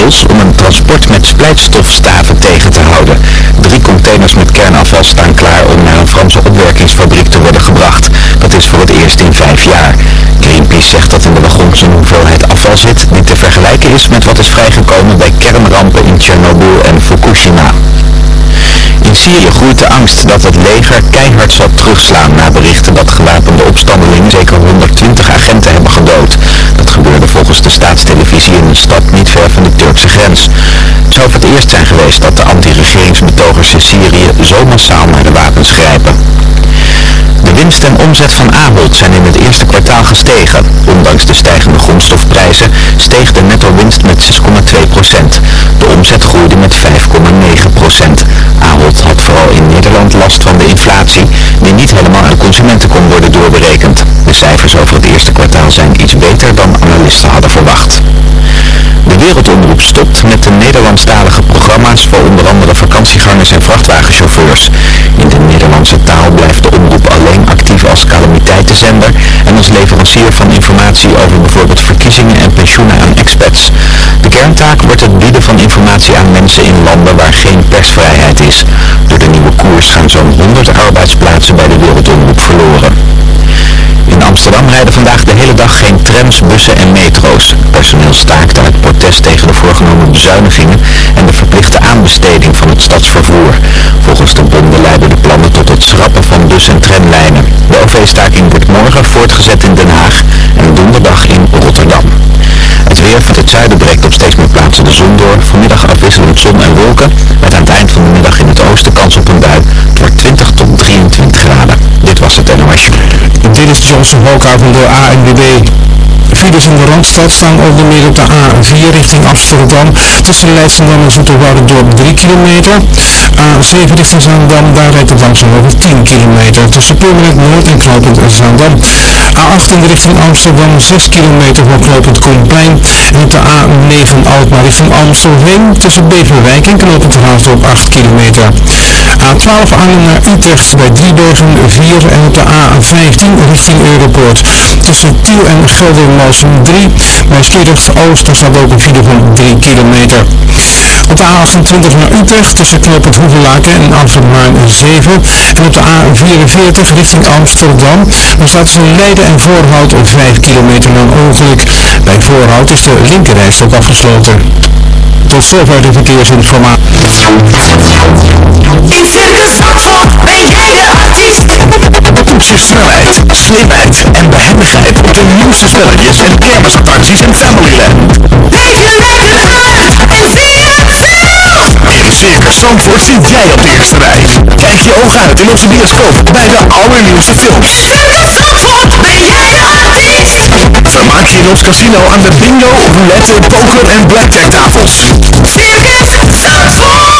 om een transport met splijtstofstaven tegen te houden. Drie containers met kernafval staan klaar om naar een Franse opwerkingsfabriek te worden gebracht. Dat is voor het eerst in vijf jaar. Greenpeace zegt dat in de wagons een hoeveelheid afval zit die te vergelijken is met wat is vrijgekomen bij kernrampen in Chernobyl en Fukushima. In Syrië groeit de angst dat het leger keihard zal terugslaan na berichten dat gewapende opstandelingen zeker 120 agenten hebben gedood. Dat gebeurde volgens de staatstelevisie in een stad niet ver van de Turkse grens. Het zou voor het eerst zijn geweest dat de anti-regeringsbetogers in Syrië zo massaal naar de wapens grijpen. De winst en omzet van Ahold zijn in het eerste kwartaal gestegen. Ondanks de stijgende grondstofprijzen steeg de netto-winst met 6,2%. De omzet groeide met 5,9%. Ahold had vooral in Nederland last van de inflatie, die niet helemaal aan consumenten kon worden doorberekend. De cijfers over het eerste kwartaal zijn iets beter dan analisten hadden verwacht. De Wereldomroep stopt met de Nederlandstalige programma's voor onder andere vakantiegangers en vrachtwagenchauffeurs. In de Nederlandse taal blijft de omroep alleen actief als calamiteitenzender en als leverancier van informatie over bijvoorbeeld verkiezingen en pensioenen aan expats. De kerntaak wordt het bieden van informatie aan mensen in landen waar geen persvrijheid is. Door de nieuwe koers gaan zo'n 100 arbeidsplaatsen bij de Wereldomroep verloren. Amsterdam rijden vandaag de hele dag geen trams, bussen en metro's. Personeel staakt uit protest tegen de voorgenomen bezuinigingen en de verplichte aanbesteding van het stadsvervoer. Volgens de bonden leiden de plannen tot het schrappen van bus- en tramlijnen. De OV-staking wordt morgen voortgezet in Den Haag en donderdag in Rotterdam. Het weer van het zuiden breekt op steeds meer plaatsen de zon door. Vanmiddag afwisselend zon en wolken. Met aan het eind van de middag in het oosten kans op een bui. Is Johnson Hoka van de ANWB. Files in de Randstad staan onder meer op de A4 richting Amsterdam. Tussen Leidschendam en Zoeterwoude-dorp 3 kilometer. A7 richting Zaandam, daar rijdt het langzaam over 10 kilometer. Tussen Purmerend Noord en Knopend Zaandam. A8 in richting Amsterdam 6 kilometer voor Knopend Koenplein. En op de A9 Alkmaar richting Amstelveen. Tussen Beverwijk en Knopend Raasdorp 8 kilometer. A12 Arnhem naar Utrecht bij Driebergen 4 en op de A15 richting Europoort. Tussen Tiel en Geldermalsen 3. Bij Sliedrecht Oost staat ook een file van 3 kilometer. Op de A28 naar Utrecht tussen knooppunt Hoevelaken en Amsterdam 7. En op de A44 richting Amsterdam. Daar staat tussen Leiden en Voorhout 5 kilometer na een ongeluk. Bij Voorhout is de linkerreis ook afgesloten. Tot zover de verkeersinformatie. In Circus Zandvoort ben jij de artiest. Toets je snelheid, slimheid en behendigheid op de nieuwste spelletjes en kermisattracties in Familyland. Leef je lekker uit en zie je het zelf. In Circus Zandvoort zit jij op de eerste rij. Kijk je ogen uit in onze bioscoop bij de allernieuwste films. Circus Zandvoort ben jij de artiest. Vermaak je in ons casino aan de bingo, roulette, poker en blackjack tafels. Circus Zandvoort.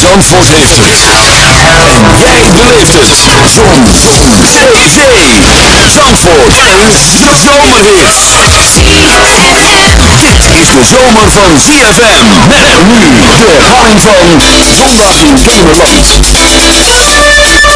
Zandvoort heeft het. En jij beleeft het. Zon. Zee. Zee. Zandvoort. Een zomerhit. Dit is de zomer van ZFM. Met nu de herhaling van Zondag in Kennemerland.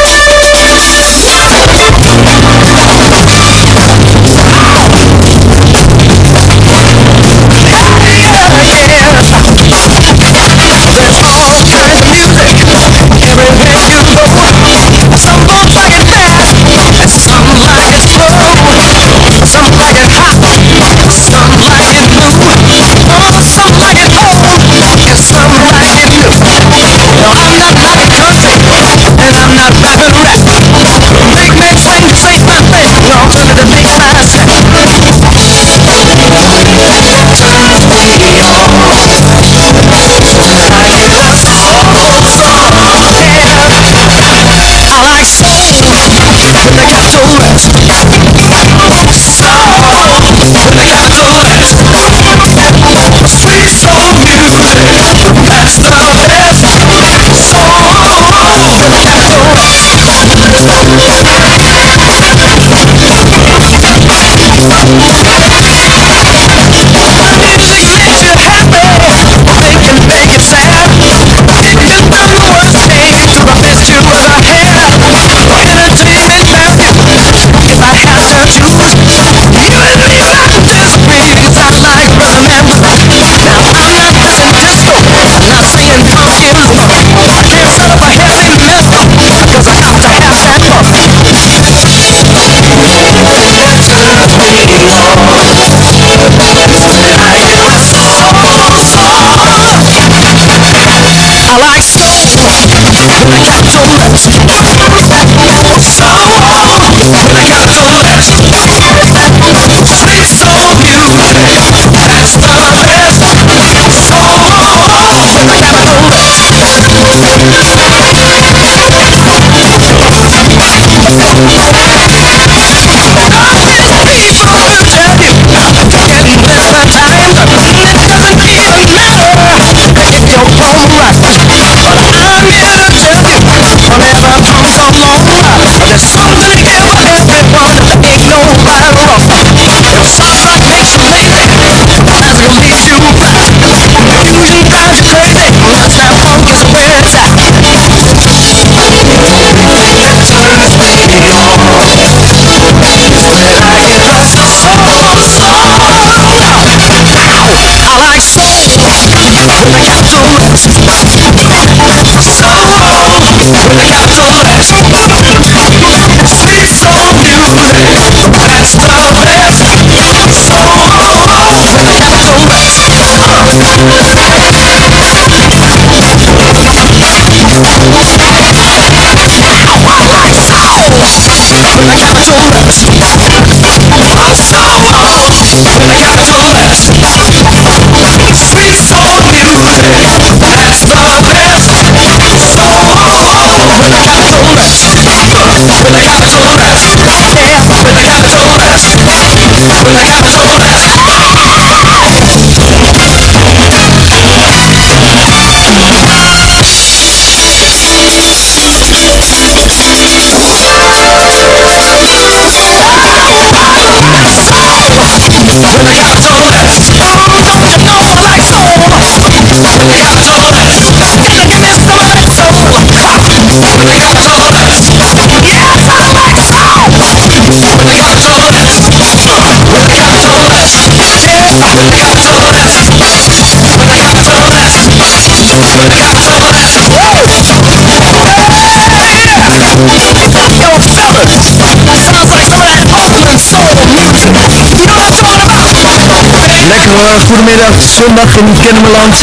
Goedemiddag, zondag in Kennemerland,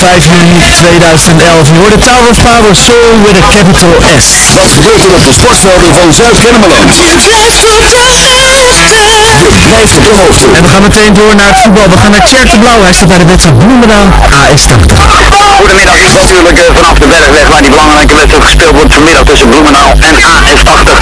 5 juni 2011. Je hoort de Tower of Power Soul with a capital S. Wat gebeurt er op de sportvelden van Zuid-Kennemerland? En we gaan meteen door naar het voetbal. We gaan naar Tjerk de Blauw. Hij staat bij de wedstrijd Bloemendaal AS80. Goedemiddag, natuurlijk eh, vanaf de Bergweg waar die belangrijke wedstrijd gespeeld wordt vanmiddag tussen Bloemendaal en AS80.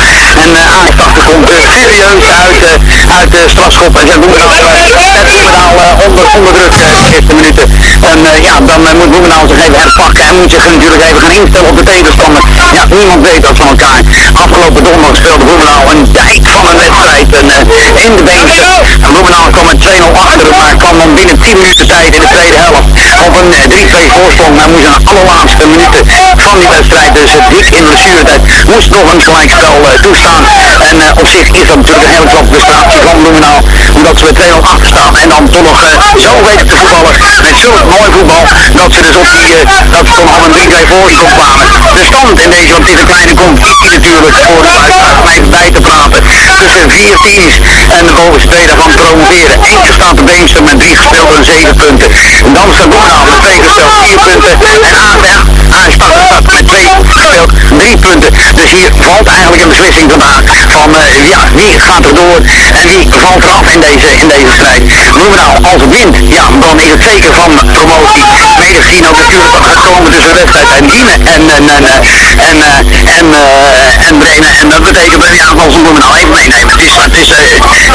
En eh, AS80 komt uh, serieus uit, eh, uit de strafschop en zet Bloemendaal, eh, Bloemendaal eh, onder, onder druk eh, de eerste minuten. En eh, ja, dan eh, moet Bloemendaal zich herpakken en moet zich natuurlijk even gaan instellen op de tegenstander. Ja, niemand weet dat van elkaar. Afgelopen donderdag speelde Bloemendaal een dijk van een wedstrijd en, eh, in de Beemster. En Bloemendaal kwam met 2-0 achter, maar kwam dan binnen 10 minuten tijd in de tweede helft op een eh, 3-2 voorsprong. Maar moest in de allerlaatste minuten van die wedstrijd, dus het dik in blessuretijd, moest nog een gelijkspel eh, toestaan. En eh, op zich is dat natuurlijk een hele klappe prestatie van Bloemendaal, omdat ze met 2-0 achter staan en dan toch nog eh, zo weten te voetballen met zulk mooi voetbal, dat ze dus op die, eh, dat ze op een 3-2 voorsprong kwamen. De stand in deze, een kleine competitie natuurlijk, voor de luisteraars even bij te praten, tussen vier teams en de bovenste twee daarvan promoveren. Eén keer staat de Beemster met drie gespeeld en zeven punten. En dan staat Met twee gespeeld, vier punten. En AFR, AS80 staat met twee gespeeld, drie punten. Dus hier valt eigenlijk een beslissing vandaag van eh, ja, wie gaat er door en wie valt eraf in deze, in deze strijd. Bloemendaal als het wint, ja, dan is het zeker van promotie. Mede gezien ook natuurlijk komen tussen wedstrijd en Ine en, en, en, eh, en, eh, en, eh, en Bremen. En dat betekent dat ja, als Bloemendaal even meenemen. Het is, het is, eh,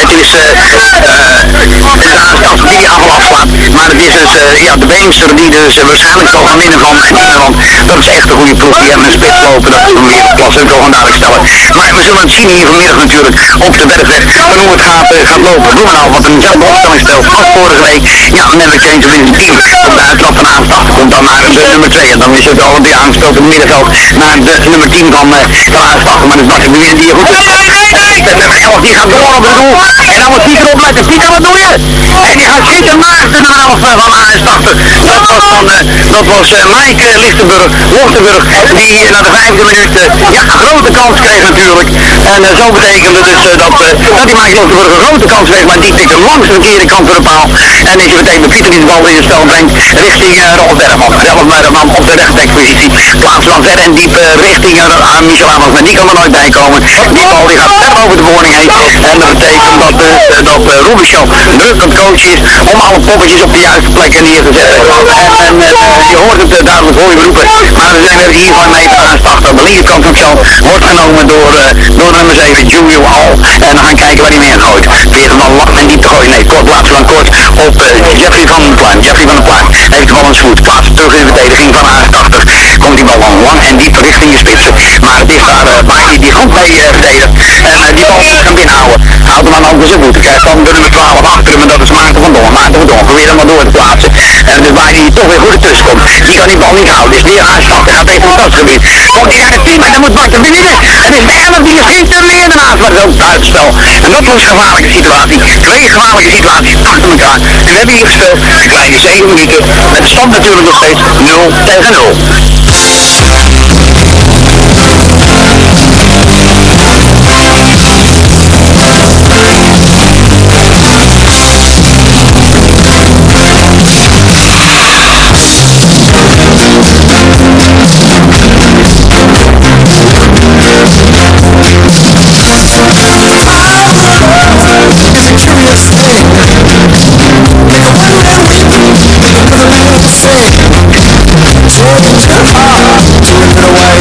het is, eh, eh, het is AS80 die aanval afslaat. Maar het is dus ja, de Beemster die dus eh, waarschijnlijk zal gaan van Nederland. Dat is echt een goede ploeg. Die hebben een spits lopen. Dat is een wereldklasse. Dat gewoon duidelijk stellen. Maar we zullen het zien hier vanmiddag natuurlijk op de bergweg. En hoe het gaat, eh, gaat lopen. Bloemendaal wat een opstelling speelt als vorige week. Ja, wint een team. Op de uitslag van aanstacht komt dan naar de nummer 2. En dan is het al die aangespeeld op middenveld naar de nummer 10 van, uh, van aanstacht. Maar dat is de Weer die goed die gaat door op het doel. En dan moet Pieter opletten. Pieter, wat doe je? En die gaat schieten naast de 11 van aanstachter. Dat was dan, uh, dat was Mike uh, Lichtenburg, Lichtenburg, die na de vijfde minuut ja, een grote kans kreeg natuurlijk. En zo betekende dus uh, dat, dat die Mike Lichtenburg een grote kans kreeg, maar die tikte langs de verkeerde kant van de paal. En is meteen bij Pieter die de bal in het spel brengt richting uh. Rolf Bergman op de rechtsbackpositie. Plaats dan ver en diep richting uh, aan Michel Amos, maar die kan er nooit bij komen. Die bal die gaat ver over de boarding heen. En dat betekent dat, uh, dat uh, het coach is om alle poppetjes op de juiste plekken neer te zetten. En, uh, je hoort het uh, duidelijk hoor je roepen. Maar we zijn er hier van meter aanstacht aan de linkerkant het veld. Wordt genomen door, uh, door nummer 7, Julio Hall. En dan gaan kijken waar hij meer gooit. Weer hem dan lang en diep te gooien. Nee, kort plaats dan kort op Jeffrey van den Pluim. Jeffrey van den Pluim heeft wel een voet. Plaatst terug in de verdediging van A80. Komt die bal lang, en diep richting de spitsen. Maar het is daar uh, die die hand mee uh. En uh, die bal kan binnenhouden. Houdt hem aan de zijn voeten. Krijgt dan de nummer 12 achter hem en dat is Maarten van Dongen. Maarten van Dongen probeert hem maar door te plaatsen. En dus waar hij toch weer goed ertussen komt. Die kan die bal niet houden. Dus weer aanstappen. Gaat even op dat gebied. Komt hij naar het team en dan moet Marten winnen. Het is de 11 die er geen er meer naast. Maar het is ook. En dat was een gevaarlijke situatie. Twee gevaarlijke situaties achter elkaar. En we hebben hier gespeeld. Kleine 7 minuten. Met de stand natuurlijk nog steeds 0 tegen 0.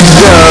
Yeah.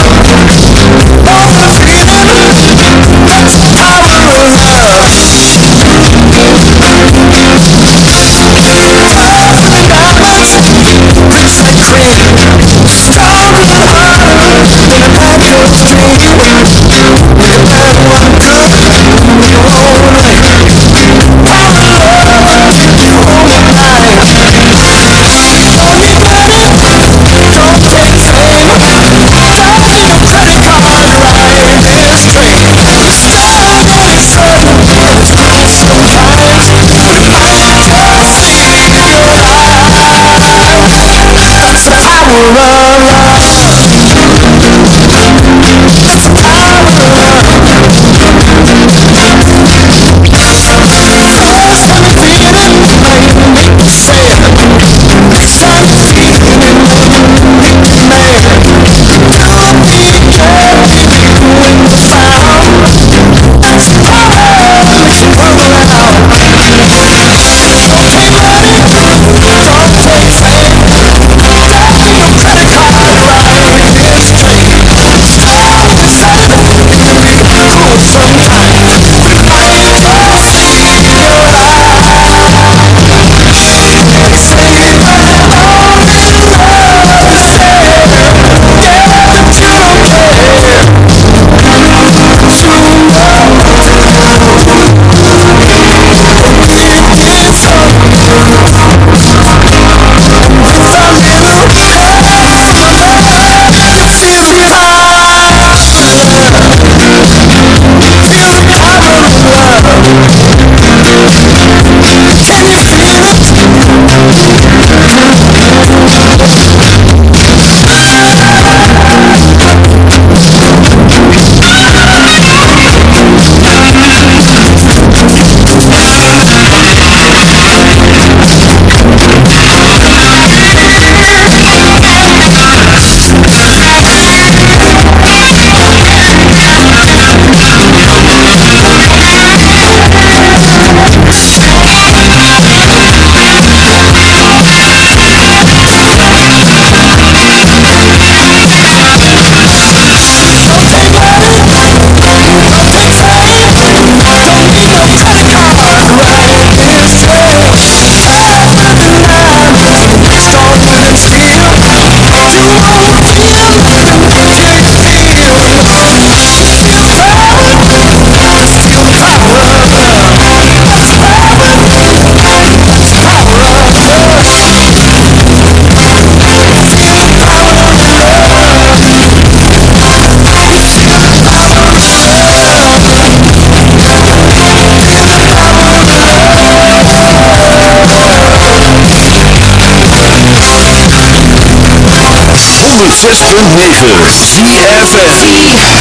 Christian Hegel. EFFE.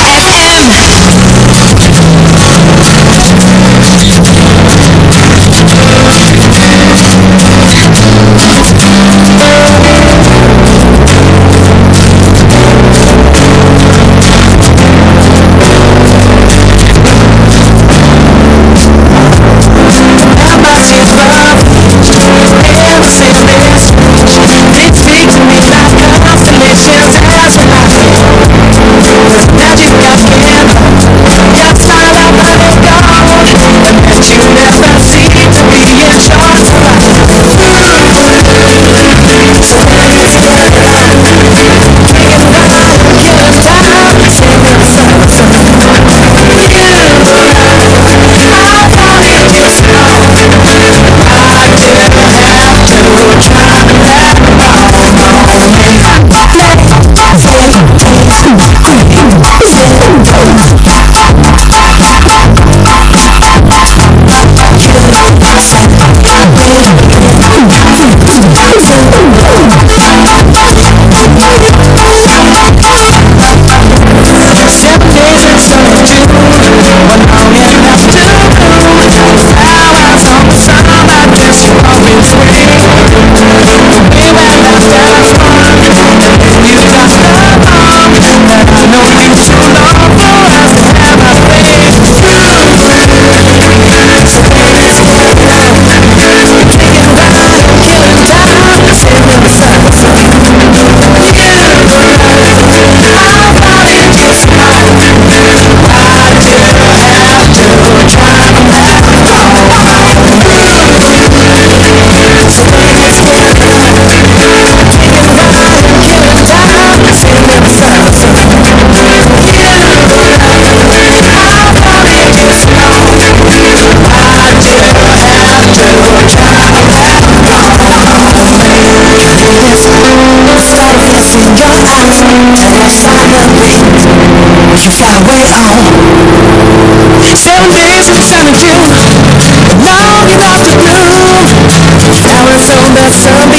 zijn dood aan. home. Seven days of come true. Nobody wants to do. I was told that.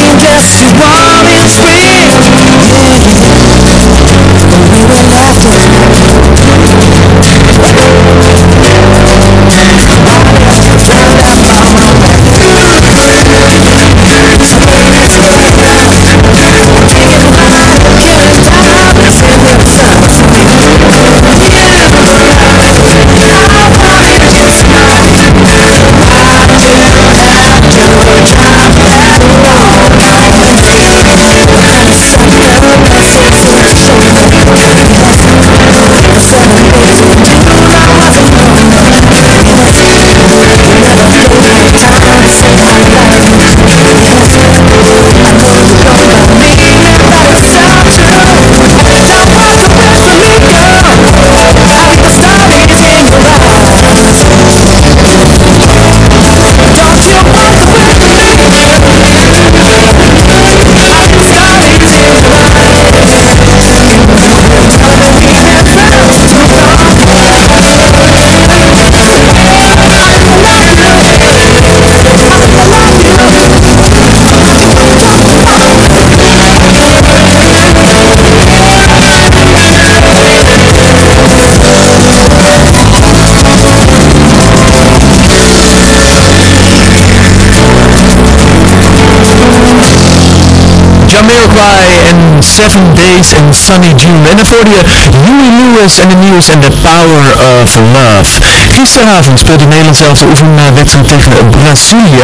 Jamiroquai en Seven Days in Sunny June. En daarvoor je Huey Lewis en de News en The Power of Love. Gisteravond speelde Nederland zelf de oefenwedstrijd tegen Brazilië.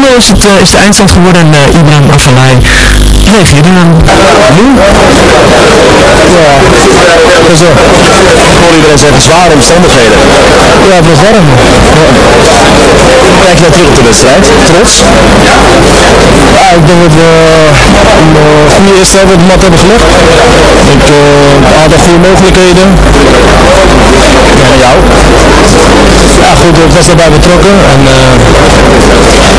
0 is het, eh, is de eindstand geworden en uh, Ibrahim Afellay reageerde aan. Lou? Ja, zo. Ik hoor iedereen zeggen zware omstandigheden. Ja, het was warm. Kijk je nou terug op de wedstrijd? Trots? Ja, ik denk dat we een uh, goede eerste helft op de mat hebben gelegd. Met uh, aantal goede mogelijkheden. En jou? Ja, goed, ik was erbij betrokken. En, uh,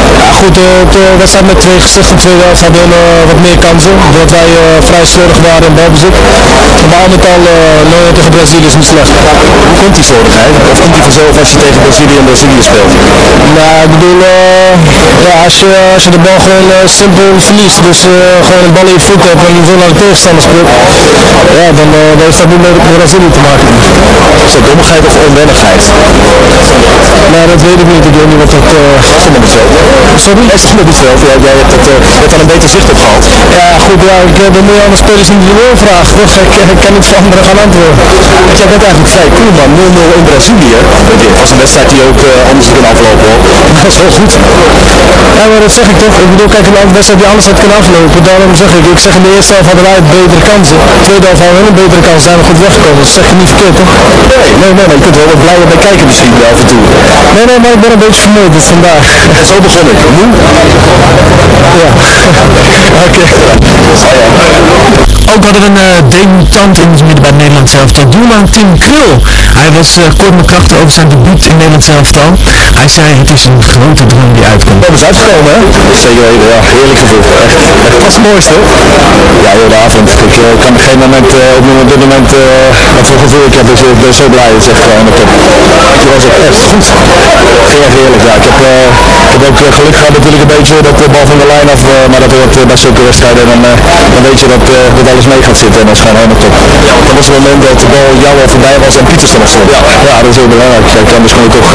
goed, op de wedstrijd met twee gezichten tweede helft hadden we wat meer kansen. Doordat wij vrij slordig waren in balbezit. Maar al met al, uh, tegen Brazilië is niet slecht. Hoe komt die slordigheid? Of komt die vanzelf als je tegen Brazilië en Brazilië speelt? Nou, ik bedoel, Ja, als je, als je de bal gewoon eh, simpel verliest, dus eh, gewoon een bal in je voet hebt en je veel naar de tegenstander speelt, ja, dan, eh, dan heeft dat niet met Brazilië te maken. Is dat dommigheid of onwennigheid? Nou, dat weet ik niet. Ik weet niet wat dat... eh Is het niet zo? Sorry? Is het niet zo? Ja, jij hebt, het, uh, hebt al een beter zicht op gehad. Ja, goed, ja, ik, eh, moet je aan de spelers in vragen, toch? Ik, ik kan niet voor anderen gaan antwoorden. Ik zat net eigenlijk vrij cool man, 0-0 in Brazilië. Dit was een wedstrijd die ook uh, anders kon aflopen hoor. Dat is wel goed. Ja, maar dat zeg ik toch. Ik bedoel, kijk, een wedstrijd die anders had kunnen aflopen. Daarom zeg ik, ik zeg in de eerste helft hadden wij betere kansen. De tweede helft hadden we een betere kans, zijn we goed weggekomen. Dat zeg je niet verkeerd, toch? Nee, nee, nee, maar je kunt er wel wat blijer bij kijken misschien af en toe. Nee, nee, maar ik ben een beetje vermoeid, dus vandaag. Zo begon ik. Moe? Ja. Oké. Ook hadden we een uh, debutant in het midden bij het Nederlands elftal, doelman Tim Krul. Hij was uh, kort met krachten over zijn debuut in het Nederlands elftal. Hij zei het is een grote droom die uitkomt. Dat is uitgekomen hè? Zeker weten, ja. Heerlijk gevoel. Echt, echt pas het mooiste. Ja, heel de avond. Ik uh, kan geen moment uh, opnoemen op dit moment wat voor gevoel ik heb. Dus ik ben zo blij. Het is echt gewoon de top. Het was ook echt goed. Heel erg heerlijk, ja. Ik heb, ik heb ook geluk gehad natuurlijk een beetje dat de bal van de lijn af, maar dat hoort bij zulke wedstrijden. Dan, dan weet je dat, dat alles mee gaat zitten en dat is gewoon helemaal top. Dat was het moment dat de bal jou al voorbij was en Pietersen nog stond. Ja, ja, dat is heel belangrijk. Kom je toch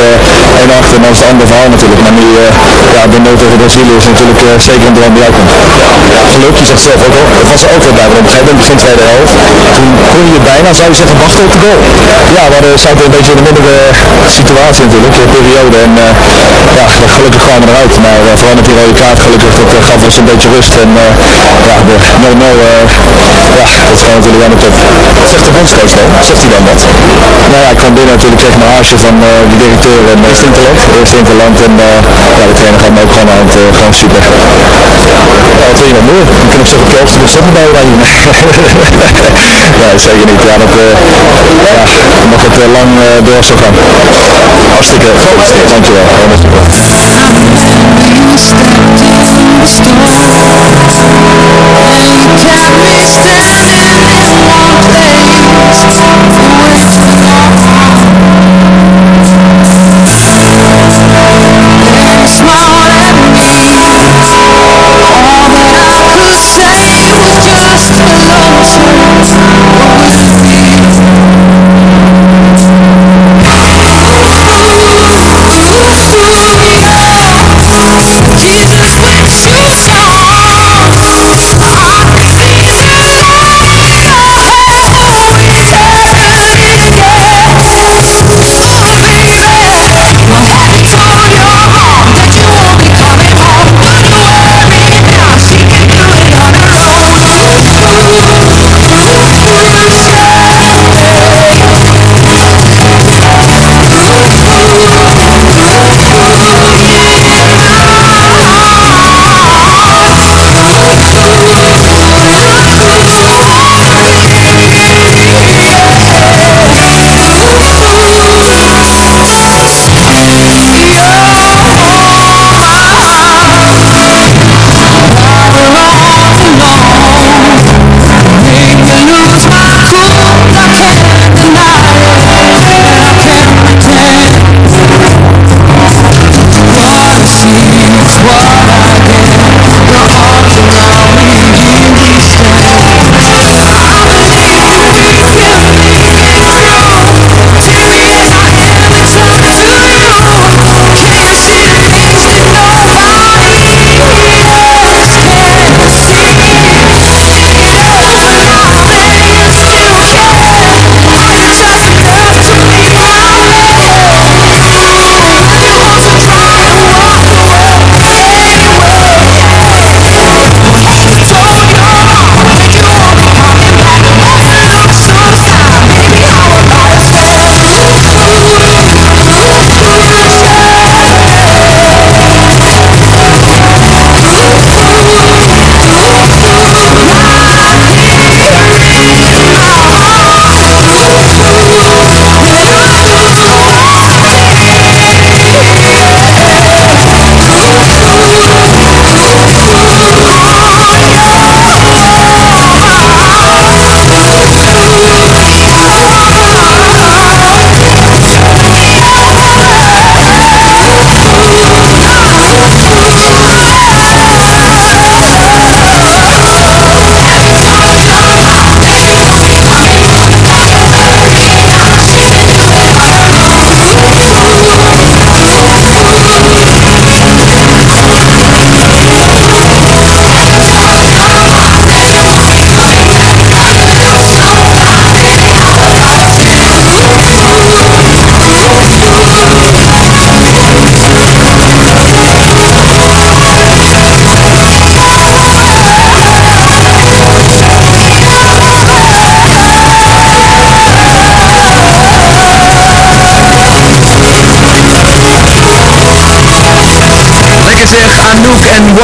uh, achter en dan is het ander verhaal natuurlijk. Maar nu, uh, ja, de nood tegen Brazilië is natuurlijk uh, zeker een droom die uitkomt. Geluk, je zegt zelf ook al, was er ook wel bij, want op een gegeven moment begin tweede helft, toen kon je bijna, zou je zeggen, wachten op de goal. Ja, maar we zaten een beetje in de mindere situatie natuurlijk, de periode. En ja, gelukkig kwamen we eruit. Maar vooral met die rode kaart gelukkig, dat gaf ons een beetje rust. En ja, de 0-0, ja, dat gewoon natuurlijk aan de top. Zegt de bondscoach dan? Zegt hij dan wat? Nou ja, ik kwam binnen natuurlijk tegen mijn haasje van uh, de directeur en Sinterland. Eerst Sinterland en uh, ja, de trainer gaat me ook gewoon aan het, uh, gewoon super. Ja, wat wil je nog meer? Ik kan ook zeggen, Kelps, dus dat bij Oranje. nee, zeker niet. Ja, dat, uh, ja, dan mag het uh, lang uh, door zo gaan. Hartstikke gefeliciteerd, dankjewel. Helemaal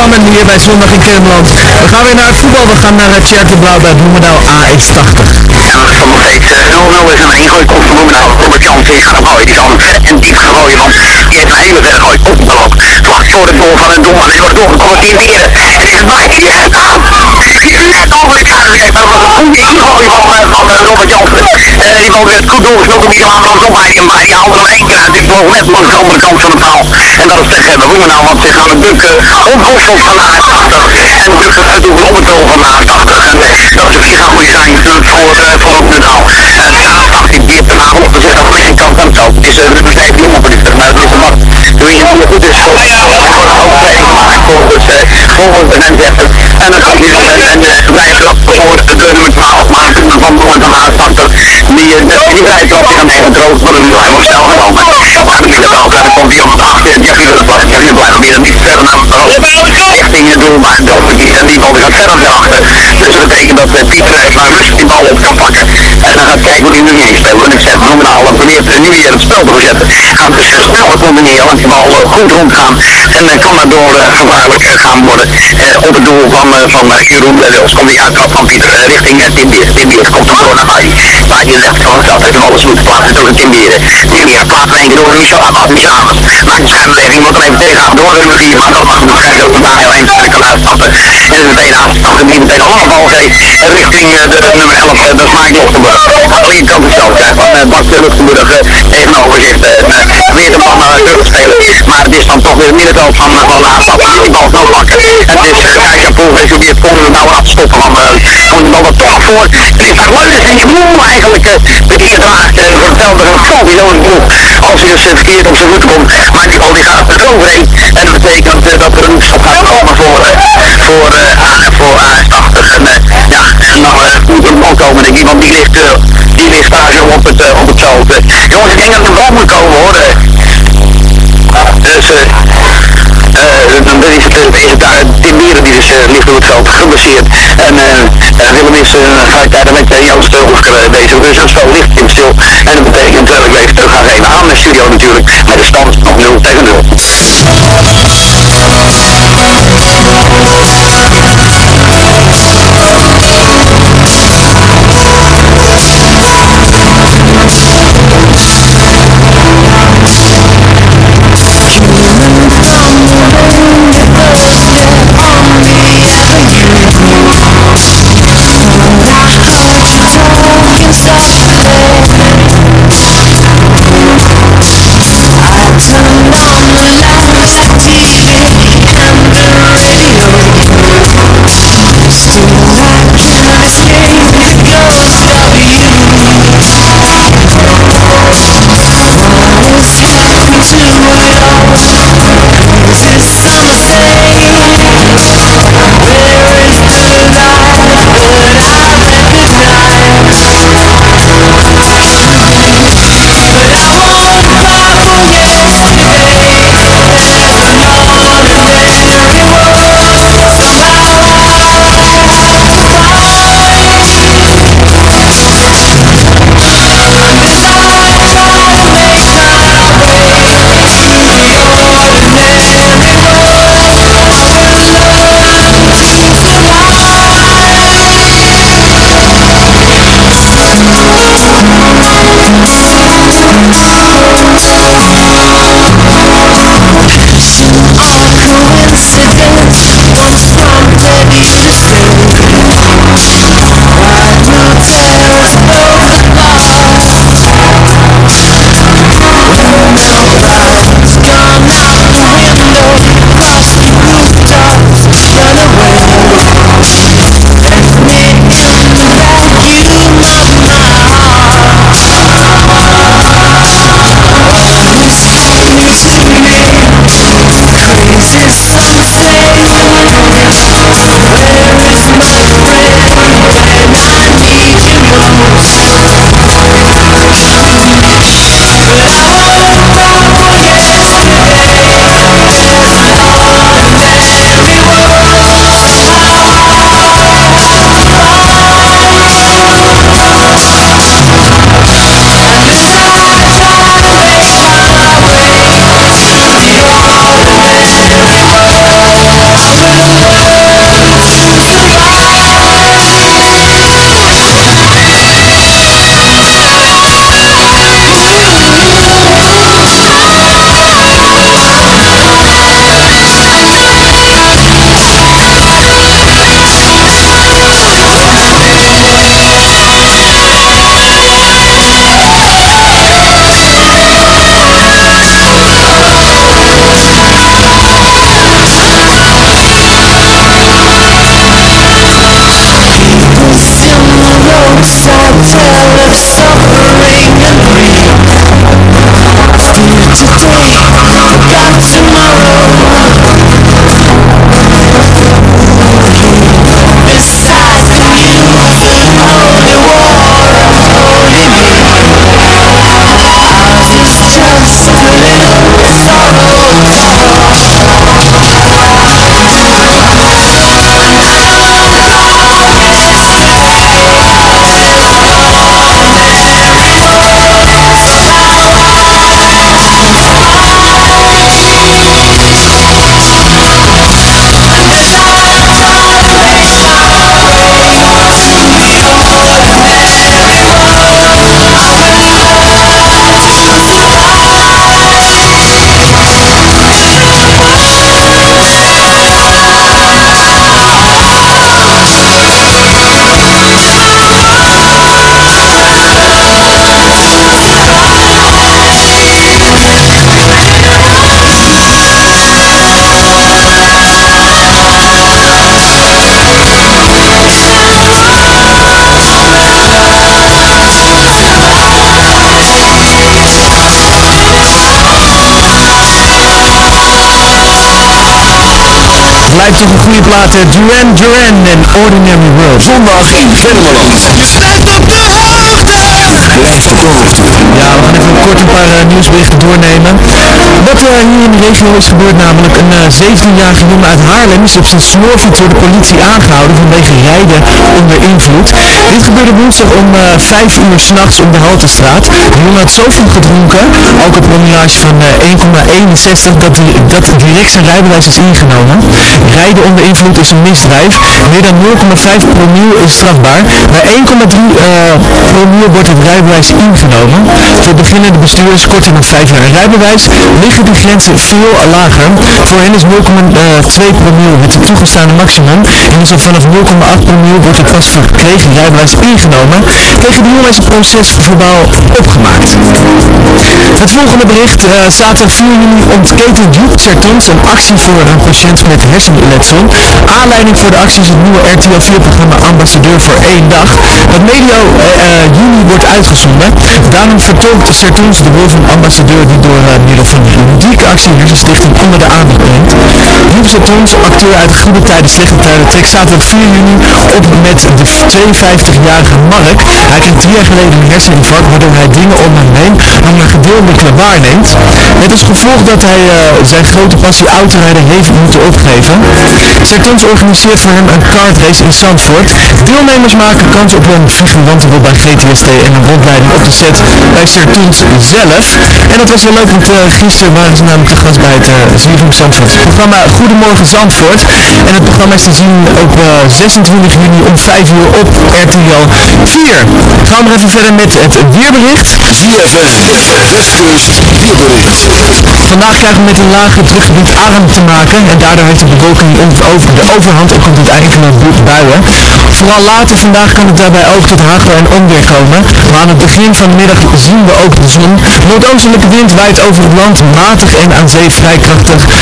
Woman hier bij Zondag in Kermeland. We gaan weer naar het voetbal. We gaan naar het Tjerke Blauw bij Bloemendaal AX80. Ja, nog steeds 0-0 is een ingooi komt van Bloemendaal. Robert is gaan gooien. Die zal hem ver en diep gooien. Want die heeft een hele ver gooi op de blok. Vlak voor de goal van een doel. Die. Die weer. En is het Mike. Die aan. Die is de kruis. Dat was een van, van eh, Robert Jansen. Eh, die bal werd goed doorgesloten. Die kwam aan op. Hij maar die haalde nog één keer uit. Die vloog net langs de kant van de paal. En dat is hebben Bloemendaal. Want ze gaan een bukken onvoorsteld van de 80. En het doen om het goal van de 80. En dat is een goede zijn voor, uh, voor Bloemendaal. En ja, 18 keer per maand op de zes aan één kant van het. Het is uh, niet even jongen, maar het is het is een man. Goed is voor volgens uh, en En dan gaat een, een, een vrije trap voor de 12 maken van de 80. Die, uh, die is dan even droog voor. Hij snel genomen. Maar dat het wel. Dan komt hij op de 8 en Jeffy wil pas. Jeffy blijft weer niet verder naar het doel. Maar dat is. En die verder achter. Dus dat betekent dat uh, Pieter even rustig die bal op kan pakken. En dan gaat kijken hoe hij nu speelt. En ik zeg Bloemendaal probeert nu weer het spel te verzetten. Gaat dus snel een die bal uh, goed rondgaan. En uh, kan daardoor uh, gevaarlijk gaan worden. Uh, op het doel van, uh, van uh, Jeroen. Uh, of komt die uittrap van Pieter uh, richting uh, Tim Beers. Tim Beers komt door naar Arie. Maar je zegt gewoon dat de bal is goed geplaatst door Tim Beers. Tim Beers plaatst één keer door Michel Adriaan. Maakt schijnbeweging, wordt er even tegengehouden door de regie. Maar dat waarschijnlijk ook een Daniel heen verder kan uitstappen. En is meteen aanstappen die meteen al een bal richting uh, de nummer 11. Uh, dat is Mike Luchtenburg. Aan de krijgt van uh, Bart Luchtenburg uh, tegenover zich. Uh, weer de man uh, terugspelen. Maar het is dan toch weer middenveld van, uh, van aanstappen die die bal kan pakken. Het is uh, Kijk Poel heeft geprobeerd Poel nou afstoppen van, uh, van de bal er toch voor. Peter Leus die moe eigenlijk uh, met die gedraagt uh, vertelt er een sowieso een broek. Als hij dus uh, verkeerd op zijn voet komt. Maar die bal die gaat er zo heen. En dat betekent uh, dat er een komen voor, uh, voor, uh, voor AS80. En uh, ja, en dan uh, moet er een bal komen denk ik. Want die ligt, uh, die ligt daar zo op het, uh, op het veld. Uh, jongens, ik denk dat er een bal moet komen hoor. Dus dan is het, is het uh, Tim Beren die dus het veld geblesseerd. En uh, uh, Willem is uh, gelijktijdig met Hoesker uh, bezig. Dus het spel ligt in stil. En dat betekent dat ik even ga geven aan de studio natuurlijk. Met de stand nog 0 tegen 0. Blijft toch een goede plaat, hè? Duran Duran en Ordinary World. Zondag in Kennemerland. Blijf op de hoogte. Ja, we gaan even kort een paar uh, nieuwsberichten doornemen. Wat uh, hier in de regio is gebeurd namelijk, een uh, 17-jarige jongen uit Haarlem is op zijn snorfiets door de politie aangehouden vanwege rijden onder invloed. Dit gebeurde woensdag om 5 uur s'nachts op de Haltestraat. De jongen had zoveel gedronken, alcoholpromillage van 1,61, dat, die, dat direct zijn rijbewijs is ingenomen. Rijden onder invloed is een misdrijf. Meer dan 0,5 promiel is strafbaar. Bij 1,3 promiel wordt het rijbewijs ingenomen. Voor beginnende bestuurders korter dan 5 jaar rijbewijs liggen de grenzen veel lager. Voor hen is 0,2 promiel het toegestaande maximum en is het vanaf 0,8 promiel wordt het pas verkregen rijbewijs ingenomen. Tegen de jongen is het proces verbaal opgemaakt. Het volgende bericht, zaterdag 4 juni ontketend Joep Sertons een actie voor een patiënt met hersenletsel. Aanleiding voor de actie is het nieuwe RTL 4-programma Ambassadeur voor één dag, dat medio uh, juni wordt uitgezonden. Daarom vertolkt Sertons de rol van ambassadeur die door uh, middel van de ludieke actie Hersenstichting onder de aandacht brengt. Joep Sertons, acteur uit goede tijden, slechte tijden, trekt zaterdag 4 juni op met de 52-jarige Mark. Hij kreeg drie jaar geleden een herseninfarct, waardoor hij dingen om hem heen maar gedeeltelijk waarneemt. Met als gevolg dat hij uh, zijn grote passie autorijden heeft moeten opgeven. Sertons organiseert voor hem een kartrace in Zandvoort. Deelnemers maken kans op een figurantenrol bij GTST en een rondleiding op de set Sertons zelf. En dat was wel leuk, want uh, gisteren waren ze namelijk te gast bij het uh, ZFM Zandvoort. Het programma Goedemorgen Zandvoort. En het programma is te zien op 26 juni om 5 uur op RTL 4. Gaan we even verder met het weerbericht. ZFM, weerbericht. Vandaag krijgen we met een lage drukgebied adem te maken en daardoor heeft de bewolking over de overhand en komt het enkele buien. Vooral later vandaag kan het daarbij ook tot hagel en onweer komen, maar aan het begin van de middag we ook. Noordoostelijke wind waait over het land matig en aan zee vrij krachtig. Uh,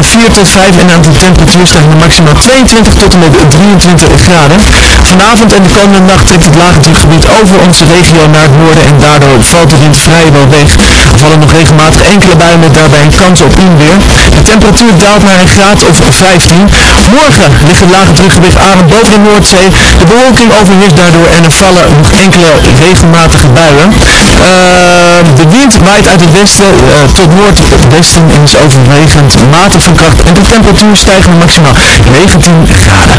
4 tot 5 en aan de temperatuur stijgt naar maximaal 22 tot en met 23 graden. Vanavond en de komende nacht trekt het lage drukgebied over onze regio naar het noorden en daardoor valt de wind vrijwel weg. Er vallen nog regelmatig enkele buien met daarbij een kans op onweer. De temperatuur daalt naar een graad of 15. Morgen ligt het lage drukgebied aan boven de Noordzee. De bewolking overheerst daardoor en er vallen nog enkele regelmatige buien. Uh, de wind waait uit het westen uh, tot noordwesten en is overwegend matig van kracht. En de temperatuur stijgt naar maximaal 19 graden.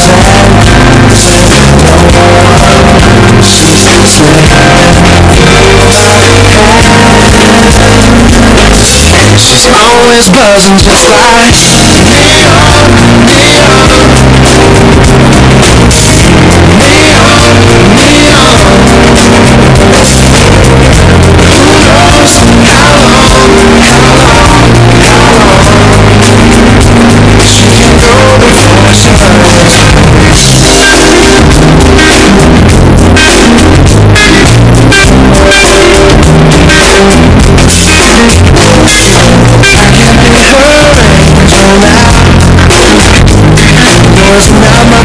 always buzzing, just it?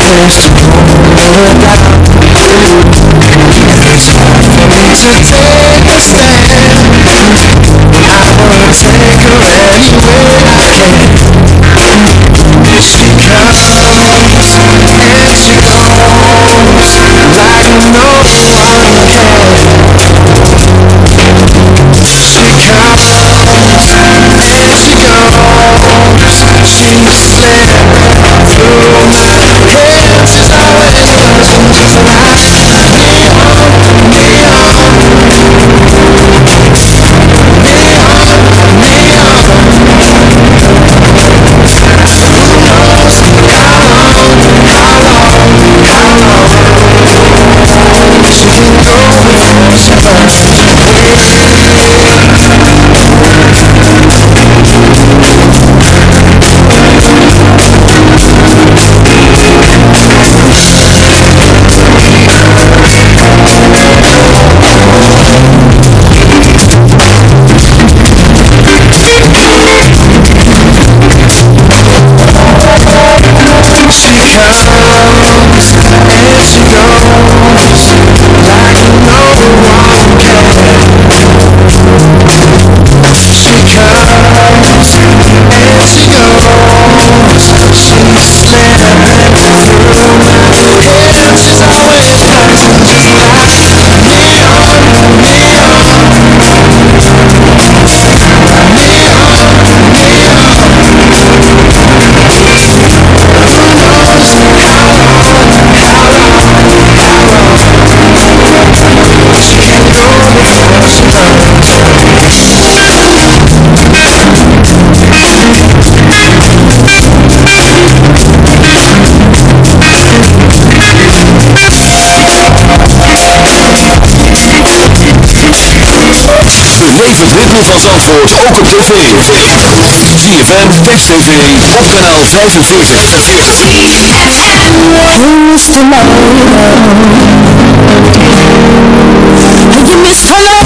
first to hold the to you. Zandvoort, ook op tv. ZFM, Text TV, op kanaal 45. Mr. Love, did you her?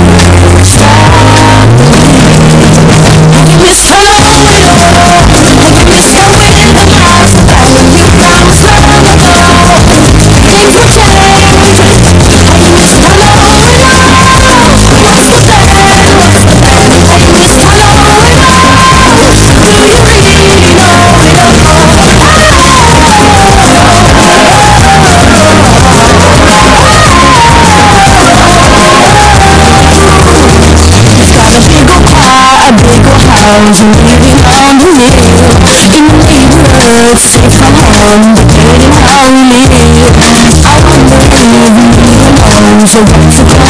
songs and leaving on the wheel In the neighborhood, safe from harm, but getting how I wonder if even know, so don't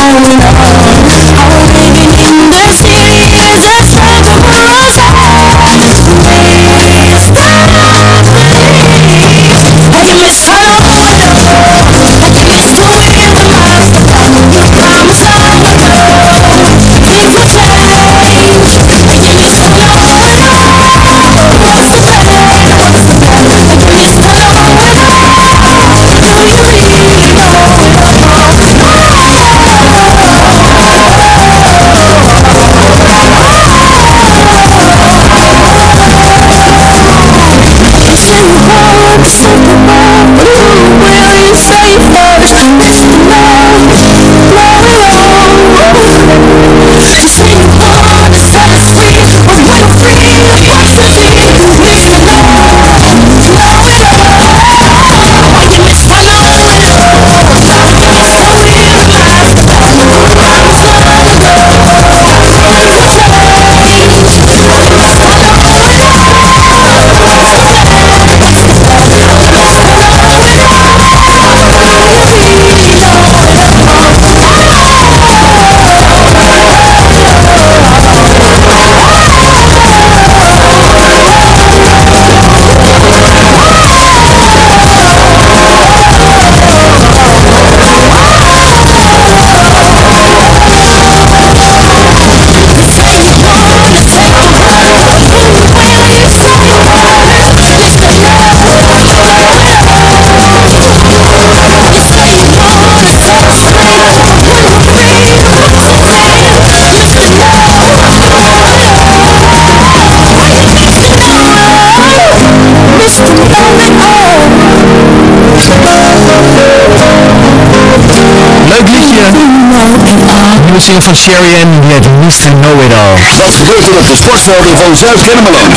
single van Sherry Ann, die heet Mr. Know It All. Wat gebeurt er op de sportvelden van Zuid-Kennemerland?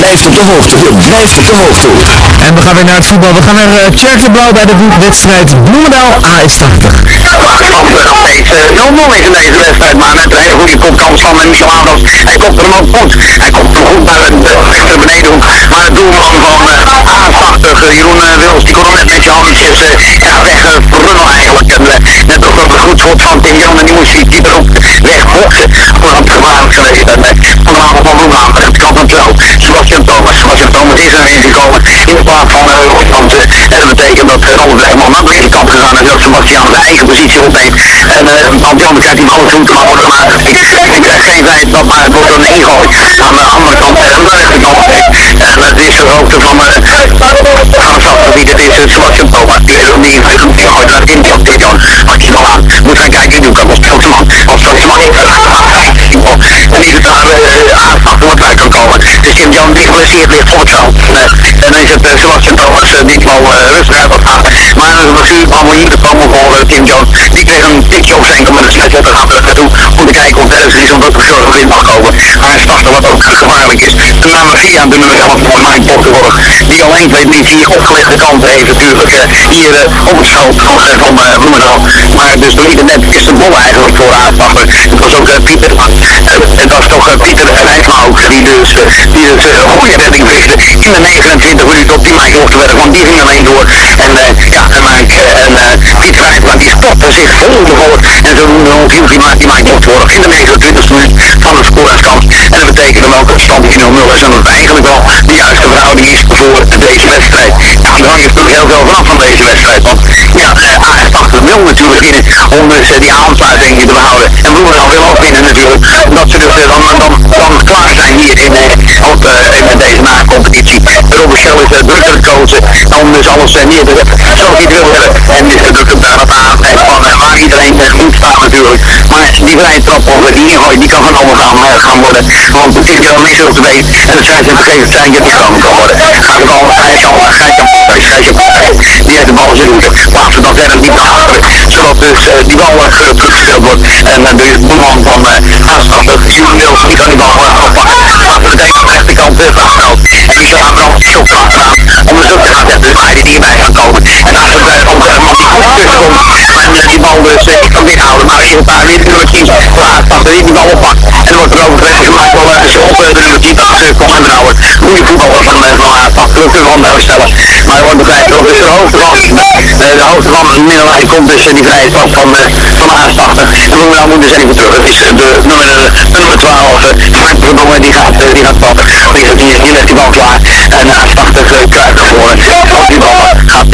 Blijf op de hoogte, blijf op de hoogte. En we gaan weer naar het voetbal. We gaan naar uh, Tjerkenblauw bij de wedstrijd Bloemendaal AS80. Deze 0-0 is in deze wedstrijd, maar met een hele goede kopkans van Michel Adams. Hij komt er hem ook goed. Hij komt hem goed naar de, de benedenhoek. Maar de doelman van uh, A80, uh, Jeroen Wils, die kon hem net met zijn handjes uh, ja, eigenlijk. Uh, een goed schot van Tim Jan en die die keeper ook wegboksen. Voor een gevaarlijk geweest. En uh, van de aan de kant van Trouw. Sebastian Thomas. Sebastian Thomas is erin gekomen in de plaats van uh, Roland. Uh, en dat betekent dat uh, Robert Wegman naar de linkerkant gegaan is. Dat Sebastian zijn eigen positie opneemt. En uh, van die andere krijgt hij bal maar wordt gemaakt. Ik, krijg geen stap, maar het wordt een ingooi aan de andere kant en aan de rechterkant. En dat is de hoogte van uh, van het stadgebied. Het is Sebastian Thomas. Die hem ingegooid naar Tim Jan. Aan. Moet gaan kijken, doe ik dat als grote man. Als grote man. En die zit daar uh, aanvragen wat bij kan komen. Dus Tim Jan die geblesseerd ligt op het veld. En dan is het Sebastian Thomas die uh, rustig uit gaat. Maar een natuurbal moet hier komen voor uh, Tim Jan. Die kreeg een tikje op zijn enkel met het scheidsrechter gaat er naartoe om te kijken of er is omdat er veel wind mag komen. Maar hij startte wat ook gevaarlijk is. De nummer 4 aan de nummer 11 van Mike Bokkenborg. Die alleen weet niet hier opgelegde kanten heeft natuurlijk uh, hier uh, op het veld van, Bloemendaal. Maar dus de lieden net is de bol eigenlijk voor aanpakken. Het was ook Pieter, het was toch Pieter Rijkma ook die dus, die dus uh, goede redding verrichtte in de 29 minuten op die Mike Osterberg, want die ging alleen door. En uh, ja, Mike en uh, Pieter Rijkma die stopte zich onderhoor en zo doen viel die Mike Osterberg in de 29 minuut van de scorestand. En dat betekent dan ook dat het stand 1-0 is en dat het eigenlijk wel de juiste verhouding is voor deze wedstrijd. Ja, er hangt natuurlijk heel veel vanaf van deze wedstrijd, want ja, AS80 wil natuurlijk winnen om dus die aansluiting te behouden. En Bloemendaal wil ook winnen natuurlijk, omdat ze dus dan, dan, dan klaar zijn hier in, op, uh, in deze na-competitie. Robert Shell is druk aan het coachen om dus alles uh, neer te zetten hij het wil hebben. En is natuurlijk daar wat aangeeft van uh, waar iedereen moet staan natuurlijk. Maar die vrije trap of die ingooi, die kan gaan, uh, gaan worden. Want de team wel niks te weten en het zijn geen geen niet genomen kan worden. Gaat de bal gelijk al naar Gijs Die heeft de bal in zijn. Plaatsen dan verder niet naar achteren. Zodat dus die bal teruggespeeld wordt. En de boeman van A80, Simon Niels, die kan die dus uh, niet kan. Maar weer de nummer 10 van A80 die die bal oppakt. En er wordt er overtreding gemaakt door uh, Schulp, uh, de nummer 10 van uh, Concentrauer. Goede voetballer van, uh, van A80, dat kunnen we gewoon stellen. Maar er wordt begrepen dat dus de hoogte van, de hoogte van de middenlijn komt dus die vrije trap van, van A80. En Bloemendaal moet dus even terug. Het is uh, de nummer, de nummer 12, uh, Frank Brummel, die gaat, die gaat stappen. Die, die, die legt die bal klaar. En A80 uh, kruipt die bal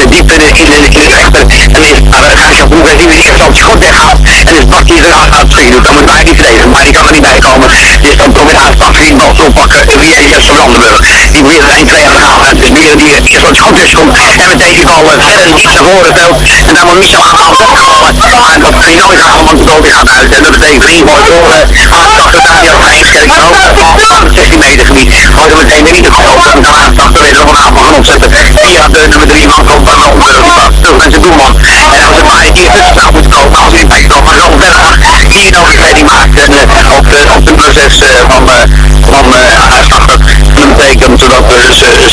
gaat diep in de, in de, in de rechter. En is uh, Gijs-Jan Boer heeft die weer eerst het schot weggehaald. En is Bart die eraan gaat schieten. Dan moet hij niet tegen, maar die kan er niet bij komen. Dus dan probeert A80 die bal te oppakken. Weer Jesper Landenburg. Die probeert er 1, 2 aan te halen. Dus weer die eerst wat schot tussen komt. En meteen die bal verder naar voren veld. En daar moet Michel aan gaan opkomen. Maar dat kan hij nooit halen, want de bal die gaat uit. En dat betekent ingooi voor uh, A80 Daniel Heemskerk. Ook aan het 16 meter gebied. Er meteen weer niet de op. En van A80 weer gewoon aan gaan opzetten. Via de nummer 3 van Van En als een keer tussen zou moeten komen. Als hij niet bij kan, maar zo verder gaat. Die een overtreding maakt. Op, de, op de nummer 6 uh, van, uh, van A80. Dat betekent dat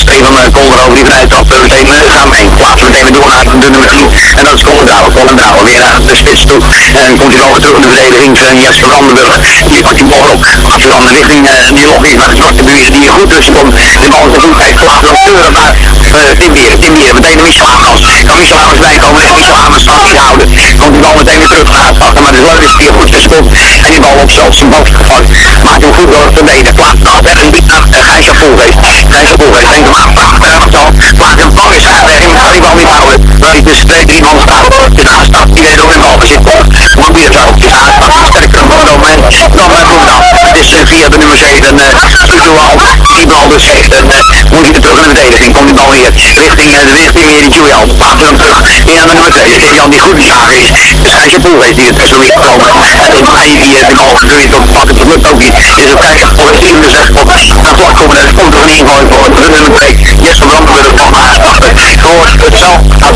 Stefan uh, Kolderhoven die vrij trap meteen gaan mee. Plaatsen meteen door naar de nummer 10. En dat is Kolderhoven. Kolderhoven weer naar de spits toe. En komt hij weer terug in de verdediging. Uh, Jesper Landenburg. Die pakt die bal op. Gaat hij dan richting die log is naar de zwarte buurt. Die er goed tussen komt. Die bal is goed heeft. Laten we keuren naar uh, Tim Beren. Tim meteen naar Michel Amers. Kan Michel bijkomen. En Michel Amers kan niet houden. Komt die bal meteen weer terug naar pakken. Maar de leuk is die goed tussen komt. En die bal op zelfs zijn boot gegooid. Maakt hem goed door het verleden. Plaatst dan verder niet naar uh, Gijsje Poelgeest. Gijsje Poelgeest denkt hem aan. Plaatst hem aan. Plaatst hem bang is weg. Kan die bal niet houden. Laat tussen twee, drie man staan. De naast die weet ook in balbezit komt. Moet weer zo. Dan op het moment. Dan uh, Bloemendaal. Het is uh, via de nummer 7. Uh, Jujual. Die bal dus heeft. En ook. Komt die bal hier richting, eh, richting Eritjoe al. Paas hem terug. Die aan de Noord-Eritjan die goed zagen is. Krijgische Boel heeft die het probeert te komen. Volgens die eh, de bal geprobeerd op te pakken. Dat lukt ook niet. is het krijgt op het vierde zes op de vlak komen. Het komt nog niet mooi voor het nummer 2. Brandt wil het nog maar. Gewoon het zal dat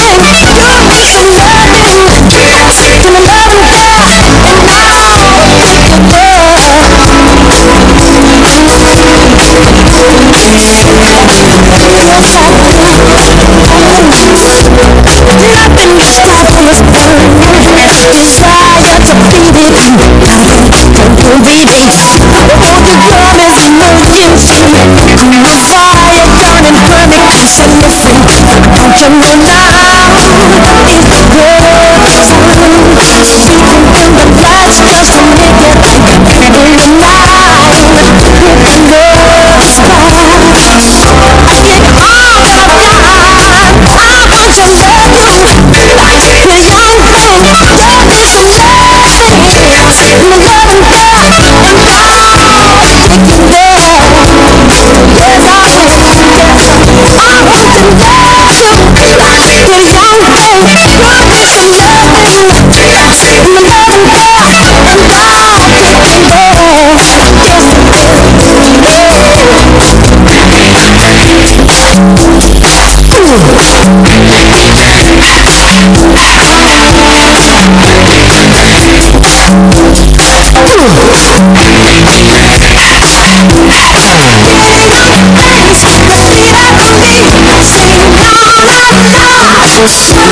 Love you.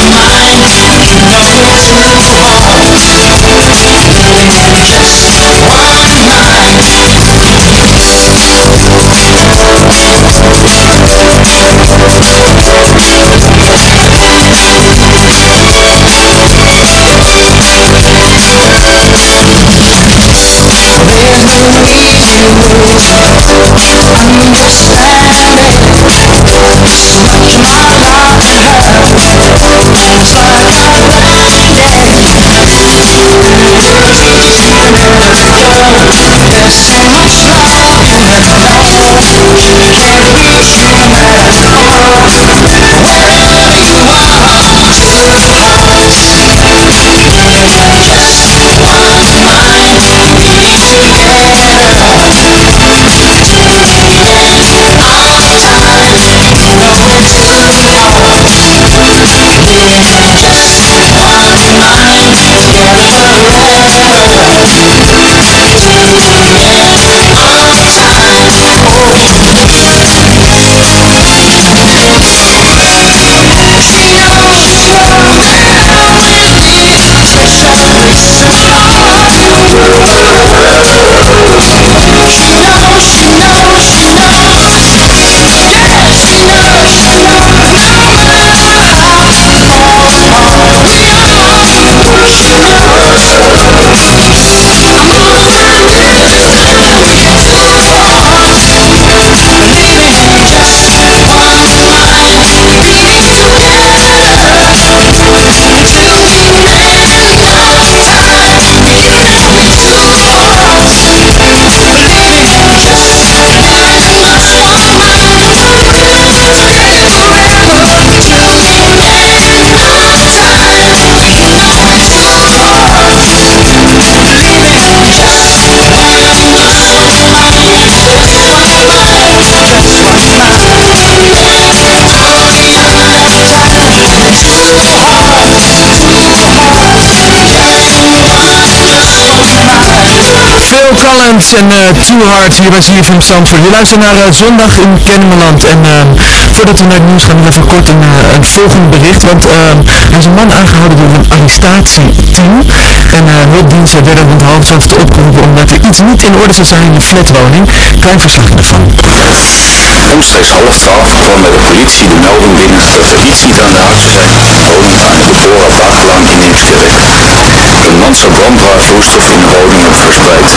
Just one night. Betekent ook dat het elk en uh, Too Hard hier bij ZFM Zandvoort. Je luistert naar uh, Zondag in Kennemerland. En uh, voordat we naar het nieuws gaan, nog even kort een, uh, een volgend bericht. Want er is een man aangehouden door een arrestatieteam. En hulpdiensten werden rond half zand opgeroepen omdat er iets niet in orde zou zijn in de flatwoning. Klein verslag ervan. Omstreeks half twaalf kwam bij de politie de melding binnen dat er iets niet aan de orde zou zijn woning aan de Bora Bakelaan in Heemstede. Een man zou brandbare vloeistof in de woning hebben verspreid.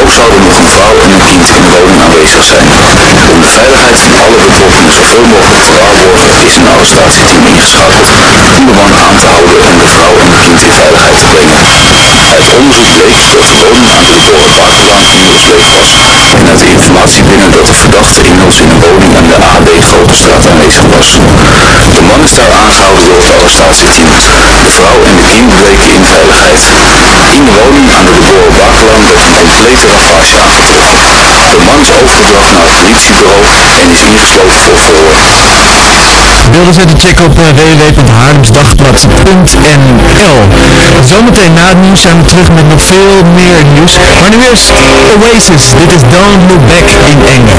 Ook zouden nog een vrouw en een kind in de woning aanwezig zijn. Om de veiligheid van alle betrokkenen zoveel mogelijk een arrestatieteam ingeschakeld om de man aan te houden en de vrouw en het kind in veiligheid te brengen. Uit onderzoek bleek dat de woning aan de Bora Bakelaan onbekleed was. De informatie binnen dat de verdachte inmiddels in een woning aan de AD Grotestraat aanwezig was. De man is daar aangehouden door het arrestatieteam. De vrouw en de kind bleken in veiligheid. In de woning aan de Geboren Bakelaan werd een complete ravage aangetroffen. De man is overgebracht naar het politiebureau en is ingesloten voor verhoor. Beelden zetten check op uh, www.haarlemsdagblad.nl Zometeen na het nieuws zijn we terug met nog veel meer nieuws. Maar nu eerst Oasis. Dit is Don't Look Back in Anger.